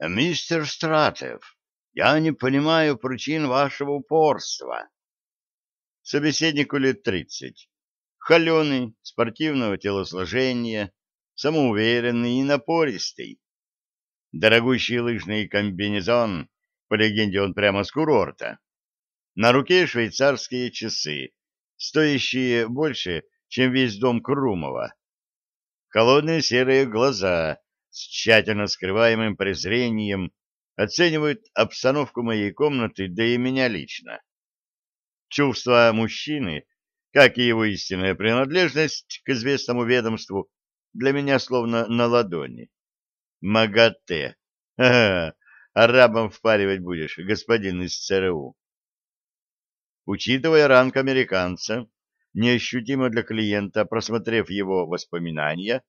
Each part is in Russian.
Мистер Стратев, я не понимаю причин вашего упорства. Собеседнику лет тридцать. Холеный, спортивного телосложения, самоуверенный и напористый. Дорогущий лыжный комбинезон, по легенде он прямо с курорта. На руке швейцарские часы, стоящие больше, чем весь дом Крумова. Холодные серые глаза с тщательно скрываемым презрением оценивают обстановку моей комнаты, да и меня лично. Чувства мужчины, как и его истинная принадлежность к известному ведомству, для меня словно на ладони. МАГАТЭ. Ага, арабам впаривать будешь, господин из ЦРУ. Учитывая ранг американца, неощутимо для клиента, просмотрев его воспоминания,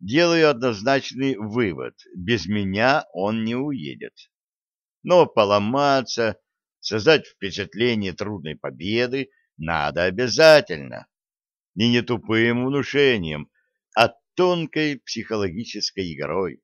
делаю однозначный вывод. Без меня он не уедет. Но поломаться, создать впечатление трудной победы надо обязательно. И не тупым внушением, а тонкой психологической игрой.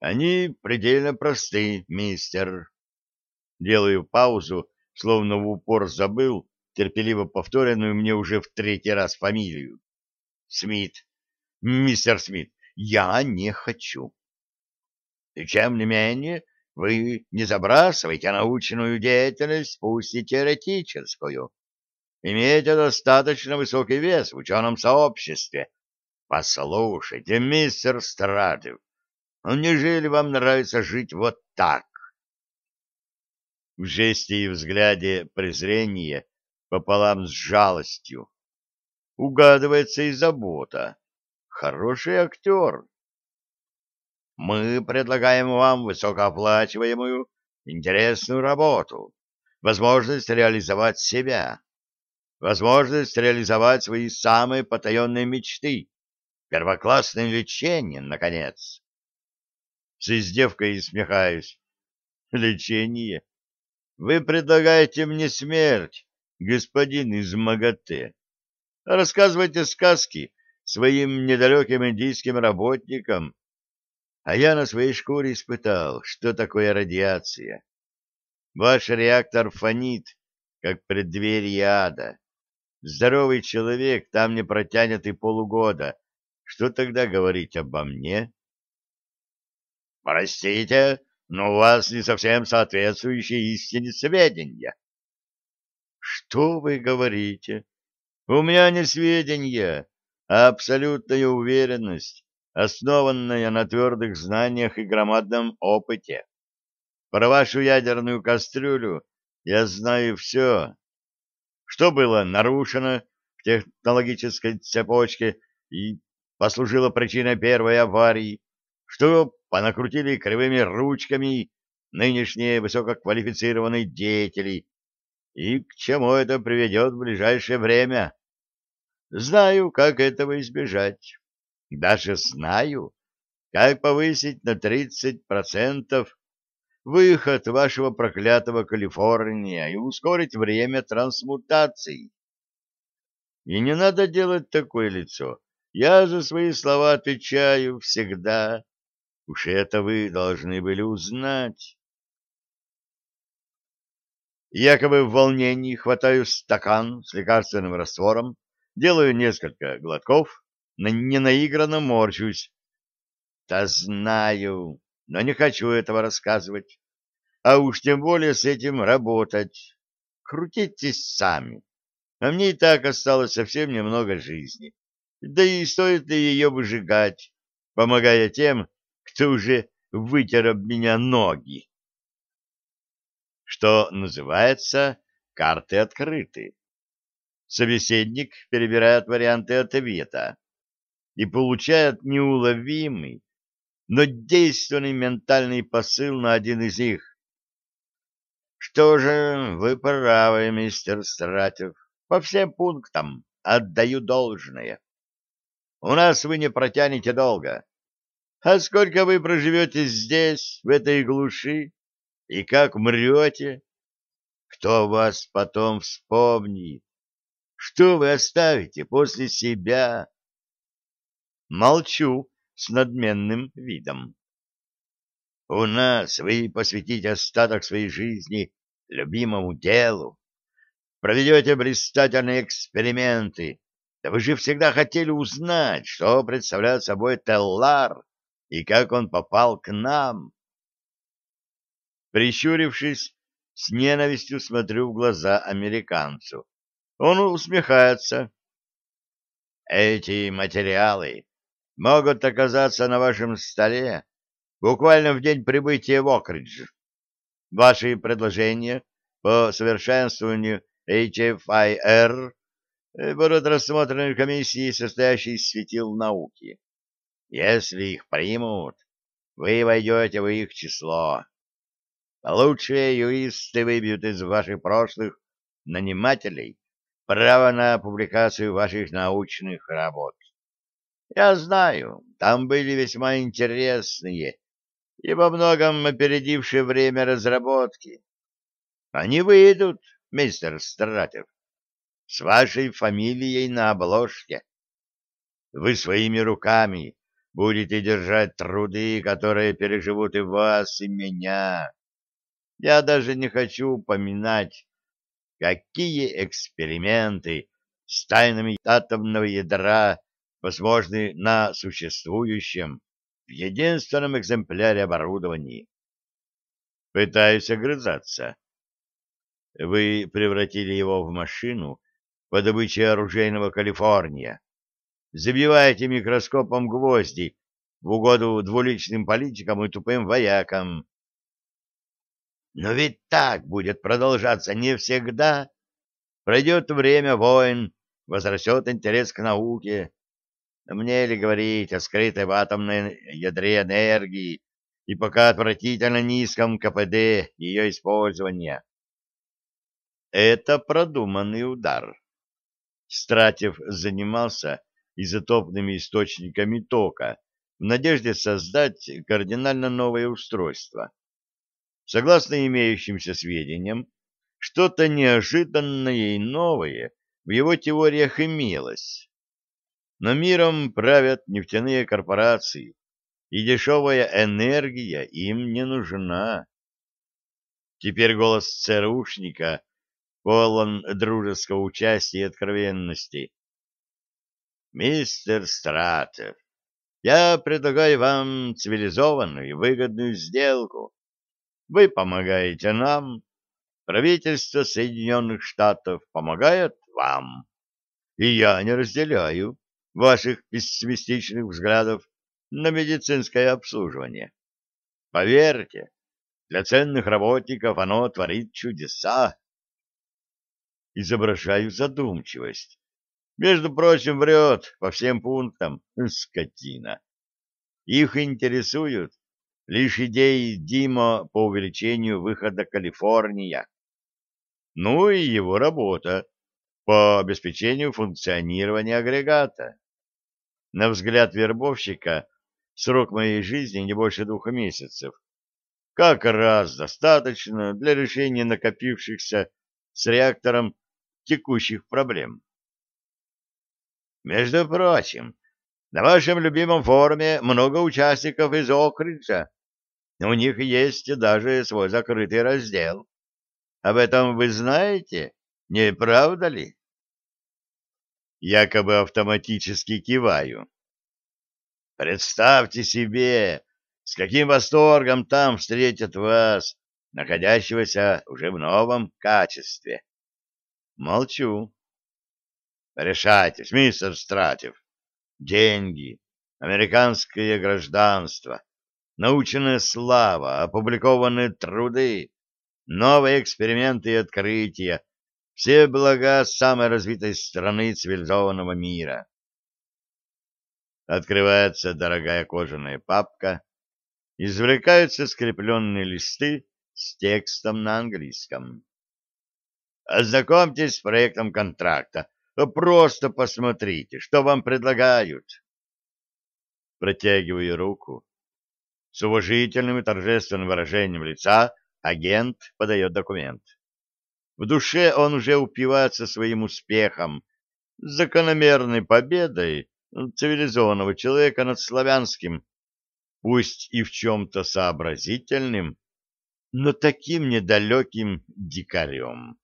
Они предельно просты, мистер. Делаю паузу, словно в упор забыл терпеливо повторенную мне уже в третий раз фамилию. Смит. Мистер Смит, я не хочу. И чем не менее, вы не забрасывайте научную деятельность, пусть и теоретическую. Имеете достаточно высокий вес в ученом сообществе. Послушайте, мистер Стратев, ну неужели вам нравится жить вот так? В жесте и взгляде презрение пополам с жалостью. Угадывается и забота. Хороший актер. Мы предлагаем вам высокооплачиваемую, интересную работу, возможность реализовать себя, возможность реализовать свои самые потаенные мечты, первоклассное лечение, наконец. С издевкой смехаюсь. Лечение? Вы предлагаете мне смерть, господин из МАГАТЭ. Рассказывайте сказки своим недалеким индийским работникам, а я на своей шкуре испытал, что такое радиация. Ваш реактор фонит, как преддверие ада. Здоровый человек там не протянет и полугода. Что тогда говорить обо мне? Простите, но у вас не совсем соответствующие истине сведения. Что вы говорите? У меня не сведения, абсолютная уверенность основанная на твердых знаниях и громадном опыте. Про вашу ядерную кастрюлю я знаю все. Что было нарушено в технологической цепочке и послужило причиной первой аварии, что понакрутили кривыми ручками нынешние высококвалифицированные деятели, и к чему это приведет в ближайшее время. Знаю, как этого избежать. Даже знаю, как повысить на 30% выход вашего проклятого Калифорния и ускорить время трансмутации. И не надо делать такое лицо. Я за свои слова отвечаю всегда. Уж это вы должны были узнать. Якобы в волнении хватаю стакан с лекарственным раствором, делаю несколько глотков ненаигранно морщусь. Да знаю, но не хочу этого рассказывать. А уж тем более с этим работать. Крутитесь сами. А мне и так осталось совсем немного жизни. Да и стоит ли ее выжигать, помогая тем, кто уже вытер об меня ноги? Что называется, карты открыты. Собеседник перебирает варианты ответа и получает неуловимый, но действенный ментальный посыл на один из них. Что же, вы правы, мистер Стратев, по всем пунктам отдаю должное. У нас вы не протянете долго. А сколько вы проживете здесь, в этой глуши, и как мрете? Кто вас потом вспомнит? Что вы оставите после себя? Молчу с надменным видом. У нас вы посвятите остаток своей жизни любимому делу, проведете блистательные эксперименты. Да вы же всегда хотели узнать, что представляет собой Теллар и как он попал к нам. Прищурившись, с ненавистью смотрю в глаза американцу. Он усмехается. Эти материалы могут оказаться на вашем столе буквально в день прибытия в Окридж. Ваши предложения по совершенствованию HFIR будут рассмотрены комиссией, состоящей из светил науки. Если их примут, вы войдете в их число. Лучшие юристы выбьют из ваших прошлых нанимателей право на публикацию ваших научных работ. Я знаю, там были весьма интересные и во многом опередившие время разработки. Они выйдут, мистер Стратев, с вашей фамилией на обложке. Вы своими руками будете держать труды, которые переживут и вас, и меня. Я даже не хочу упоминать, какие эксперименты с тайнами атомного ядра возможны на существующем в единственном экземпляре оборудований. Пытаюсь огрызаться. Вы превратили его в машину по добыче оружейного Калифорния. Забиваете микроскопом гвозди в угоду двуличным политикам и тупым воякам. Но ведь так будет продолжаться не всегда. Пройдет время войн, возрастет интерес к науке. Мне ли говорить о скрытой в атомной ядре энергии и пока отвратительно низком КПД ее использования? Это продуманный удар. Стратев занимался изотопными источниками тока в надежде создать кардинально новое устройство. Согласно имеющимся сведениям, что-то неожиданное и новое в его теориях имелось. Но миром правят нефтяные корпорации, и дешевая энергия им не нужна. Теперь голос ЦРУшника полон дружеского участия и откровенности. «Мистер Стратов, я предлагаю вам цивилизованную и выгодную сделку. Вы помогаете нам, правительство Соединенных Штатов помогает вам. И я не разделяю ваших пессимистичных взглядов на медицинское обслуживание. Поверьте, для ценных работников оно творит чудеса. Изображаю задумчивость. Между прочим, врет по всем пунктам, скотина. Их интересуют лишь идеи Дима по увеличению выхода Калифорния. Ну и его работа по обеспечению функционирования агрегата. На взгляд вербовщика, срок моей жизни не больше двух месяцев. Как раз достаточно для решения накопившихся с реактором текущих проблем. Между прочим, на вашем любимом форуме много участников из Окриджа. У них есть даже свой закрытый раздел. Об этом вы знаете, не правда ли? Якобы автоматически киваю. Представьте себе, с каким восторгом там встретят вас, находящегося уже в новом качестве. Молчу. Решайтесь, мистер Стратев. Деньги, американское гражданство, научная слава, опубликованные труды, новые эксперименты и открытия, все блага самой развитой страны цивилизованного мира. Открывается дорогая кожаная папка, извлекаются скрепленные листы с текстом на английском. Ознакомьтесь с проектом контракта. Просто посмотрите, что вам предлагают. Протягиваю руку. С уважительным и торжественным выражением лица агент подает документ. В душе он уже упивается своим успехом, закономерной победой цивилизованного человека над славянским, пусть и в чем-то сообразительным, но таким недалеким дикарем.